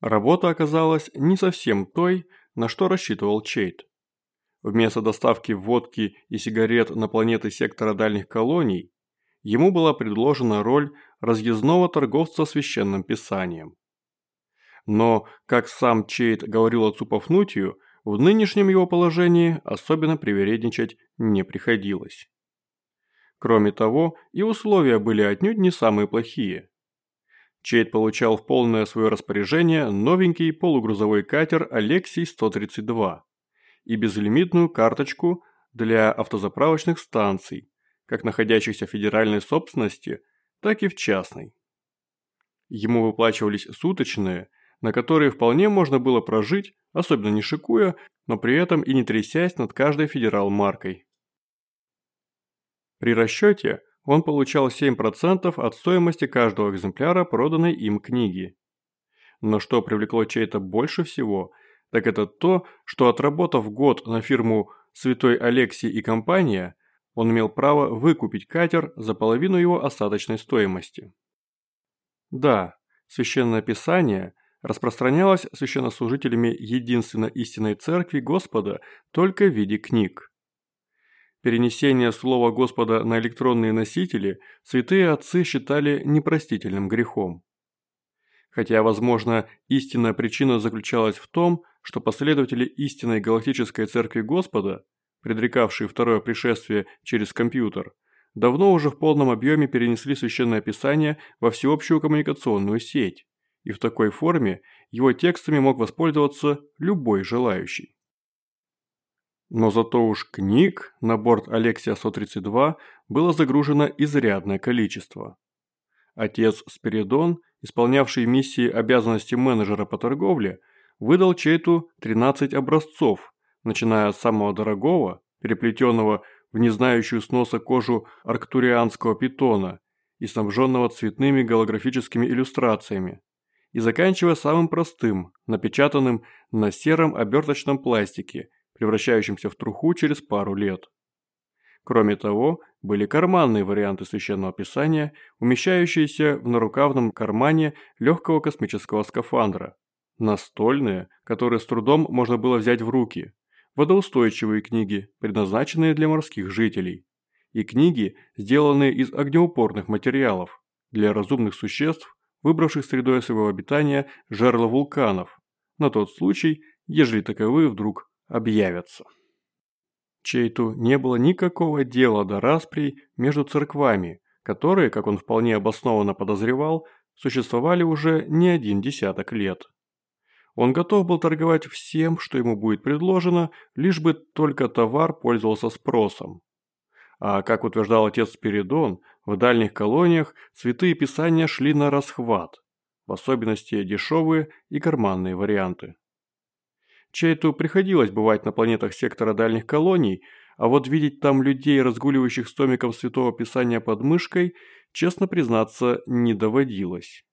Работа оказалась не совсем той, на что рассчитывал Чейт. Вместо доставки водки и сигарет на планеты сектора дальних колоний, ему была предложена роль разъездного торговца священным писанием. Но, как сам Чейт говорил отцу Пафнутию, в нынешнем его положении особенно привередничать не приходилось. Кроме того, и условия были отнюдь не самые плохие. Чейт получал в полное свое распоряжение новенький полугрузовой катер «Алексий-132» и безлимитную карточку для автозаправочных станций, как находящихся в федеральной собственности, так и в частной. Ему выплачивались суточные, на которые вполне можно было прожить, особенно не шикуя, но при этом и не трясясь над каждой федерал-маркой. При расчете он получал 7% от стоимости каждого экземпляра проданной им книги. Но что привлекло чей-то больше всего, так это то, что отработав год на фирму «Святой Алексий и компания», он имел право выкупить катер за половину его остаточной стоимости. Да, Священное Писание распространялось священнослужителями единственно истинной Церкви Господа только в виде книг. Перенесение Слова Господа на электронные носители святые отцы считали непростительным грехом. Хотя, возможно, истинная причина заключалась в том, что последователи истинной галактической церкви Господа, предрекавшие второе пришествие через компьютер, давно уже в полном объеме перенесли Священное Писание во всеобщую коммуникационную сеть, и в такой форме его текстами мог воспользоваться любой желающий. Но зато уж книг на борт Алексия-132 было загружено изрядное количество. Отец Спиридон, исполнявший миссии обязанности менеджера по торговле, выдал Чейту 13 образцов, начиная от самого дорогого, переплетенного в незнающую сноса кожу арктурианского питона и снабженного цветными голографическими иллюстрациями, и заканчивая самым простым, напечатанным на сером оберточном пластике – превращающимся в труху через пару лет. Кроме того, были карманные варианты священного писания, умещающиеся в нарукавном кармане легкого космического скафандра, настольные, которые с трудом можно было взять в руки, водоустойчивые книги, предназначенные для морских жителей, и книги, сделанные из огнеупорных материалов, для разумных существ, выбравших средой своего обитания жерла вулканов, на тот случай, ежели таковые вдруг объявятся. Чейту не было никакого дела до расприй между церквами, которые, как он вполне обоснованно подозревал, существовали уже не один десяток лет. Он готов был торговать всем, что ему будет предложено, лишь бы только товар пользовался спросом. А как утверждал отец Спиридон, в дальних колониях святые писания шли на расхват, в особенности дешевые и карманные варианты. Чейту приходилось бывать на планетах сектора дальних колоний, а вот видеть там людей, разгуливающих с томиком Святого Писания под мышкой, честно признаться, не доводилось.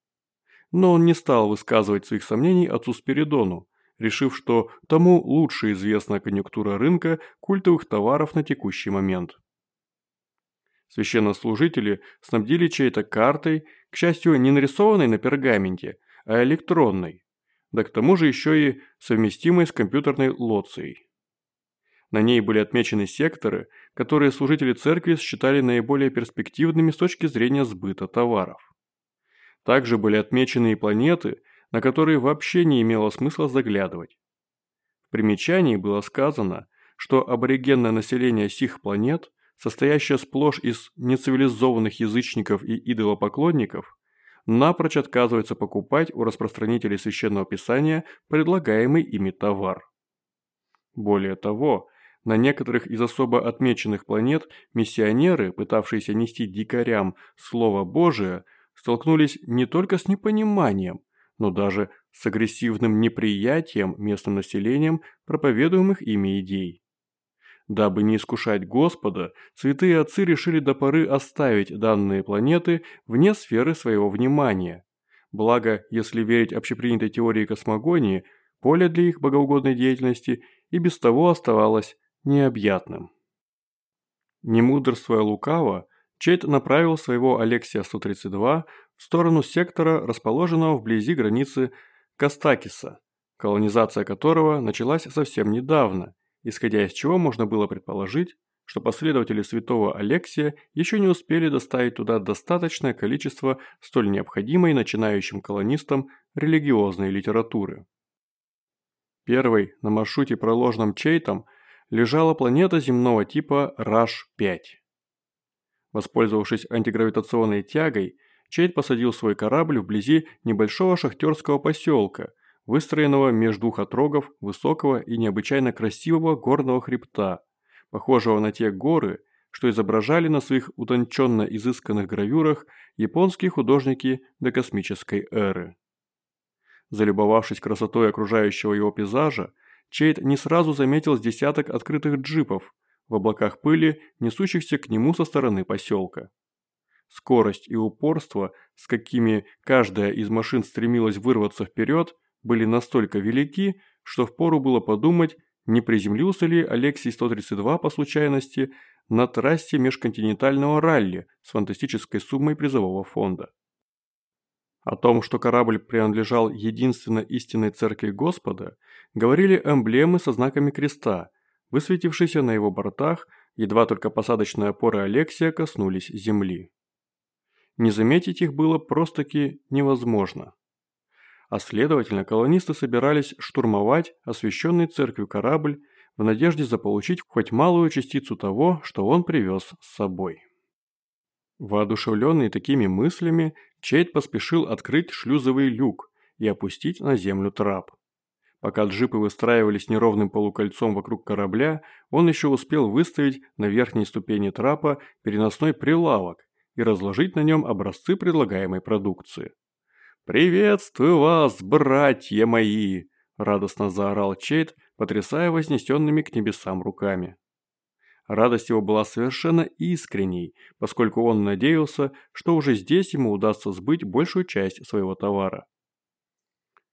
Но он не стал высказывать своих сомнений отцу Спиридону, решив, что тому лучше известна конъюнктура рынка культовых товаров на текущий момент. Священнослужители снабдили чьей-то картой, к счастью, не нарисованной на пергаменте, а электронной, да к тому же еще и совместимой с компьютерной лоцией. На ней были отмечены секторы, которые служители церкви считали наиболее перспективными с точки зрения сбыта товаров. Также были отмечены и планеты, на которые вообще не имело смысла заглядывать. В примечании было сказано, что аборигенное население сих планет, состоящее сплошь из нецивилизованных язычников и идолопоклонников, напрочь отказывается покупать у распространителей священного писания предлагаемый ими товар. Более того, на некоторых из особо отмеченных планет миссионеры, пытавшиеся нести дикарям Слово Божие, столкнулись не только с непониманием, но даже с агрессивным неприятием местным населением проповедуемых ими идей. Дабы не искушать Господа, святые отцы решили до поры оставить данные планеты вне сферы своего внимания. Благо, если верить общепринятой теории космогонии, поле для их богоугодной деятельности и без того оставалось необъятным. Не мудрствуя лукаво, Чейт направил своего Алексия-132 в сторону сектора, расположенного вблизи границы Костакиса, колонизация которого началась совсем недавно, исходя из чего можно было предположить, что последователи святого Алексия еще не успели доставить туда достаточное количество столь необходимой начинающим колонистам религиозной литературы. Первой на маршруте проложенном Чейтом лежала планета земного типа Раш-5. Воспользовавшись антигравитационной тягой, Чейт посадил свой корабль вблизи небольшого шахтерского поселка, выстроенного между двух отрогов высокого и необычайно красивого горного хребта, похожего на те горы, что изображали на своих утонченно изысканных гравюрах японские художники до космической эры. Залюбовавшись красотой окружающего его пейзажа, Чейд не сразу заметил с десяток открытых джипов в облаках пыли, несущихся к нему со стороны поселка. Скорость и упорство, с какими каждая из машин стремилась вырваться вперед, были настолько велики, что впору было подумать, не приземлился ли Алексей 132 по случайности на трассе межконтинентального ралли с фантастической суммой призового фонда. О том, что корабль принадлежал единственно истинной церкви Господа, говорили эмблемы со знаками креста, высветившиеся на его бортах, едва только посадочные опоры Алексия коснулись земли. Не заметить их было просто-таки невозможно а следовательно колонисты собирались штурмовать освященный церковью корабль в надежде заполучить хоть малую частицу того, что он привез с собой. Воодушевленный такими мыслями, Чейд поспешил открыть шлюзовый люк и опустить на землю трап. Пока джипы выстраивались неровным полукольцом вокруг корабля, он еще успел выставить на верхней ступени трапа переносной прилавок и разложить на нем образцы предлагаемой продукции. «Приветствую вас, братья мои!» – радостно заорал Чейд, потрясая вознесенными к небесам руками. Радость его была совершенно искренней, поскольку он надеялся, что уже здесь ему удастся сбыть большую часть своего товара.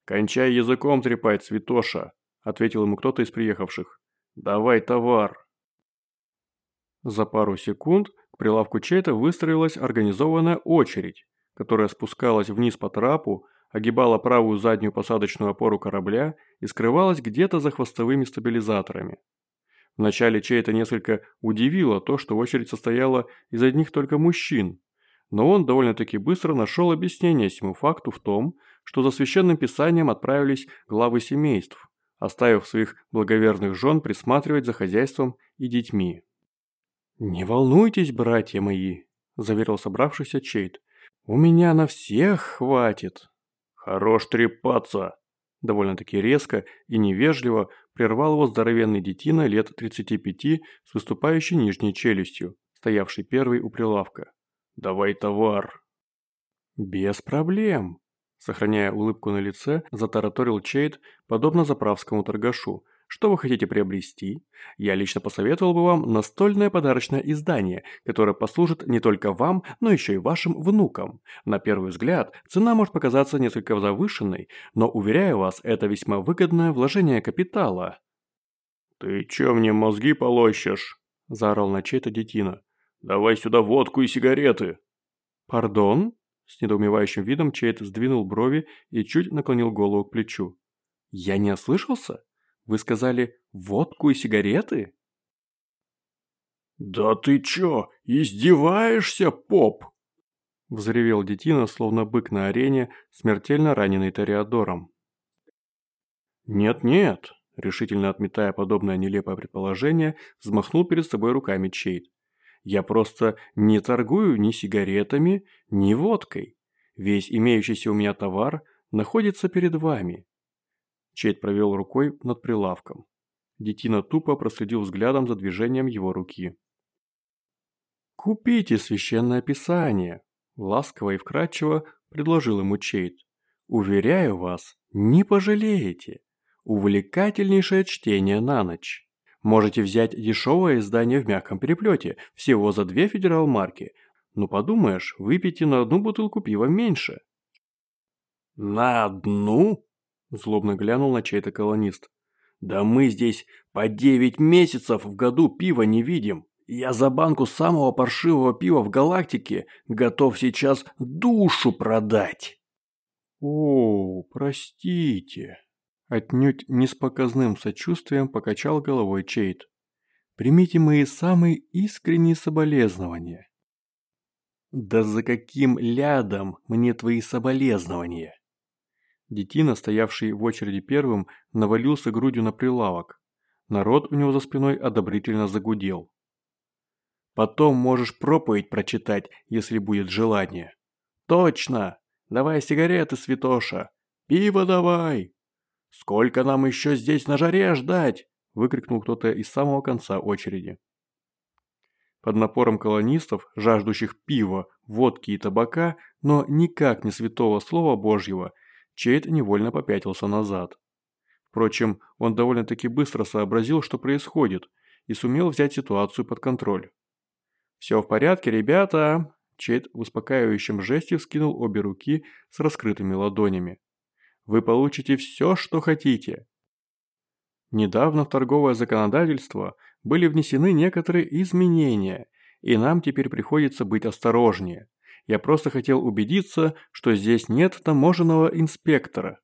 «Кончай языком трепать, святоша!» – ответил ему кто-то из приехавших. «Давай товар!» За пару секунд к прилавку Чейта выстроилась организованная очередь, которая спускалась вниз по трапу, огибала правую заднюю посадочную опору корабля и скрывалась где-то за хвостовыми стабилизаторами. Вначале чей-то несколько удивило то, что очередь состояла из одних только мужчин, но он довольно-таки быстро нашел объяснение всему факту в том, что за священным писанием отправились главы семейств, оставив своих благоверных жен присматривать за хозяйством и детьми. «Не волнуйтесь, братья мои», – заверил собравшийся Чейт. «У меня на всех хватит». «Хорош трепаться!» Довольно-таки резко и невежливо прервал его здоровенный детина лет 35 с выступающей нижней челюстью, стоявший первый у прилавка. «Давай товар!» «Без проблем!» Сохраняя улыбку на лице, затараторил Чейд, подобно заправскому торгашу, что вы хотите приобрести? Я лично посоветовал бы вам настольное подарочное издание, которое послужит не только вам, но еще и вашим внукам. На первый взгляд, цена может показаться несколько завышенной, но, уверяю вас, это весьма выгодное вложение капитала. «Ты чё мне мозги полощешь?» – заорал на чей-то детина. «Давай сюда водку и сигареты!» «Пардон?» – с недоумевающим видом чей-то сдвинул брови и чуть наклонил голову к плечу. «Я не ослышался?» Вы сказали водку и сигареты?» «Да ты чё, издеваешься, поп?» Взревел детина, словно бык на арене, смертельно раненый Тореадором. «Нет-нет», – решительно отметая подобное нелепое предположение, взмахнул перед собой руками Чейд. «Я просто не торгую ни сигаретами, ни водкой. Весь имеющийся у меня товар находится перед вами. Чейд провел рукой над прилавком. Детина тупо проследил взглядом за движением его руки. «Купите священное писание!» Ласково и вкратчиво предложил ему Чейд. «Уверяю вас, не пожалеете. Увлекательнейшее чтение на ночь. Можете взять дешевое издание в мягком переплете, всего за две федерал-марки. Ну подумаешь, выпейте на одну бутылку пива меньше». «На одну?» Злобно глянул на чей-то колонист. «Да мы здесь по девять месяцев в году пива не видим. Я за банку самого паршивого пива в галактике готов сейчас душу продать». «О, простите!» Отнюдь не с показным сочувствием покачал головой Чейт. «Примите мои самые искренние соболезнования». «Да за каким лядом мне твои соболезнования?» Детина, стоявший в очереди первым, навалился грудью на прилавок. Народ у него за спиной одобрительно загудел. «Потом можешь проповедь прочитать, если будет желание». «Точно! Давай сигареты, святоша! Пиво давай!» «Сколько нам еще здесь на жаре ждать?» – выкрикнул кто-то из самого конца очереди. Под напором колонистов, жаждущих пива, водки и табака, но никак не святого слова Божьего, Чейд невольно попятился назад. Впрочем, он довольно-таки быстро сообразил, что происходит, и сумел взять ситуацию под контроль. «Все в порядке, ребята!» Чейд в успокаивающем жесте вскинул обе руки с раскрытыми ладонями. «Вы получите все, что хотите!» Недавно в торговое законодательство были внесены некоторые изменения, и нам теперь приходится быть осторожнее. Я просто хотел убедиться, что здесь нет таможенного инспектора».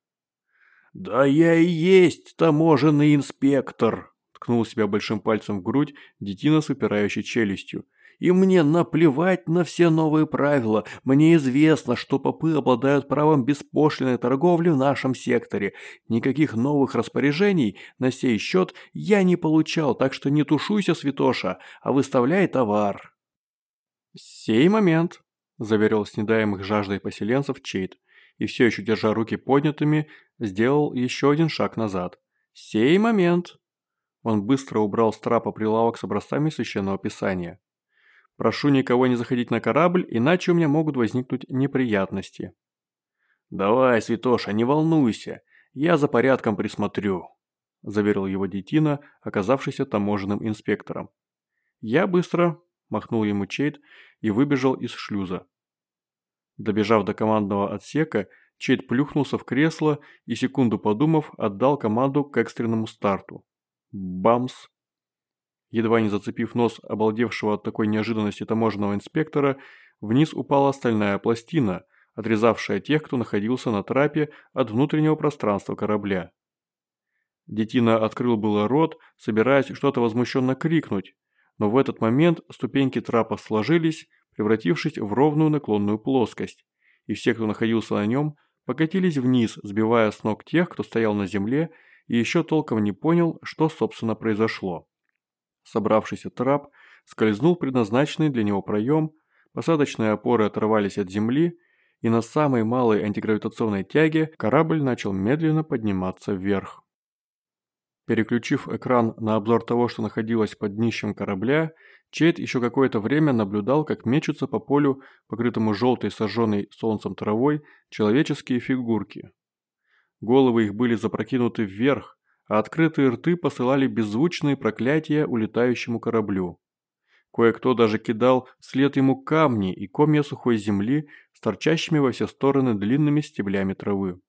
«Да я и есть таможенный инспектор», – ткнул себя большим пальцем в грудь детина с упирающей челюстью. «И мне наплевать на все новые правила. Мне известно, что попы обладают правом беспошлиной торговли в нашем секторе. Никаких новых распоряжений на сей счет я не получал, так что не тушуйся, святоша, а выставляй товар». «Сей момент», заверил снедаемых жаждой поселенцев Чейт, и все еще держа руки поднятыми, сделал еще один шаг назад. «Сей момент!» Он быстро убрал с трапа прилавок с образцами священного писания. «Прошу никого не заходить на корабль, иначе у меня могут возникнуть неприятности». «Давай, Святоша, не волнуйся, я за порядком присмотрю», – заверил его детина, оказавшийся таможенным инспектором. «Я быстро», – махнул ему Чейт и выбежал из шлюза. Добежав до командного отсека, Чейд плюхнулся в кресло и, секунду подумав, отдал команду к экстренному старту. Бамс! Едва не зацепив нос обалдевшего от такой неожиданности таможенного инспектора, вниз упала стальная пластина, отрезавшая тех, кто находился на трапе от внутреннего пространства корабля. Детина открыл было рот, собираясь что-то возмущенно крикнуть, но в этот момент ступеньки трапа сложились, превратившись в ровную наклонную плоскость, и все, кто находился на нем, покатились вниз, сбивая с ног тех, кто стоял на земле и еще толком не понял, что собственно произошло. Собравшийся трап скользнул предназначенный для него проем, посадочные опоры оторвались от земли, и на самой малой антигравитационной тяге корабль начал медленно подниматься вверх. Переключив экран на обзор того, что находилось под днищем корабля, Чейд еще какое-то время наблюдал, как мечутся по полю, покрытому желтой сожженной солнцем травой, человеческие фигурки. Головы их были запрокинуты вверх, а открытые рты посылали беззвучные проклятия улетающему кораблю. Кое-кто даже кидал вслед ему камни и комья сухой земли с торчащими во все стороны длинными стеблями травы.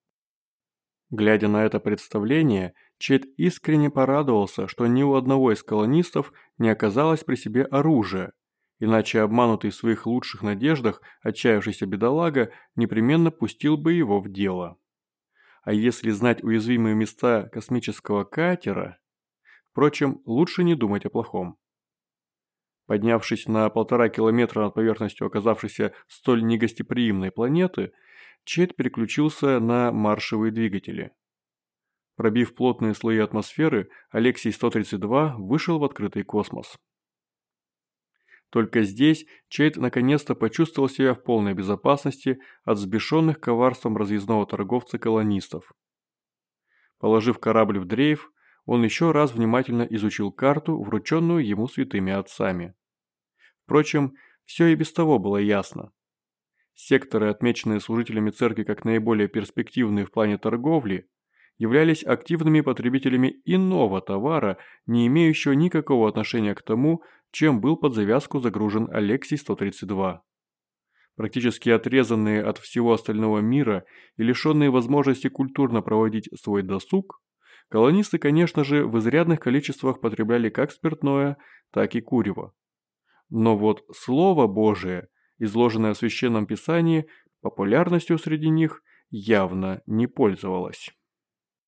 Глядя на это представление, Чет искренне порадовался, что ни у одного из колонистов не оказалось при себе оружия, иначе обманутый в своих лучших надеждах отчаявшийся бедолага непременно пустил бы его в дело. А если знать уязвимые места космического катера... Впрочем, лучше не думать о плохом. Поднявшись на полтора километра над поверхностью оказавшейся столь негостеприимной планеты, Чет переключился на маршевые двигатели. Пробив плотные слои атмосферы, Алексей-132 вышел в открытый космос. Только здесь Чейд наконец-то почувствовал себя в полной безопасности от взбешенных коварством разъездного торговца колонистов. Положив корабль в дрейф, он еще раз внимательно изучил карту, врученную ему святыми отцами. Впрочем, все и без того было ясно. Секторы, отмеченные служителями церкви как наиболее перспективные в плане торговли, являлись активными потребителями иного товара, не имеющего никакого отношения к тому, чем был под завязку загружен Алексий-132. Практически отрезанные от всего остального мира и лишенные возможности культурно проводить свой досуг, колонисты, конечно же, в изрядных количествах потребляли как спиртное, так и курево. Но вот Слово Божие, изложенное в Священном Писании, популярностью среди них явно не пользовалась.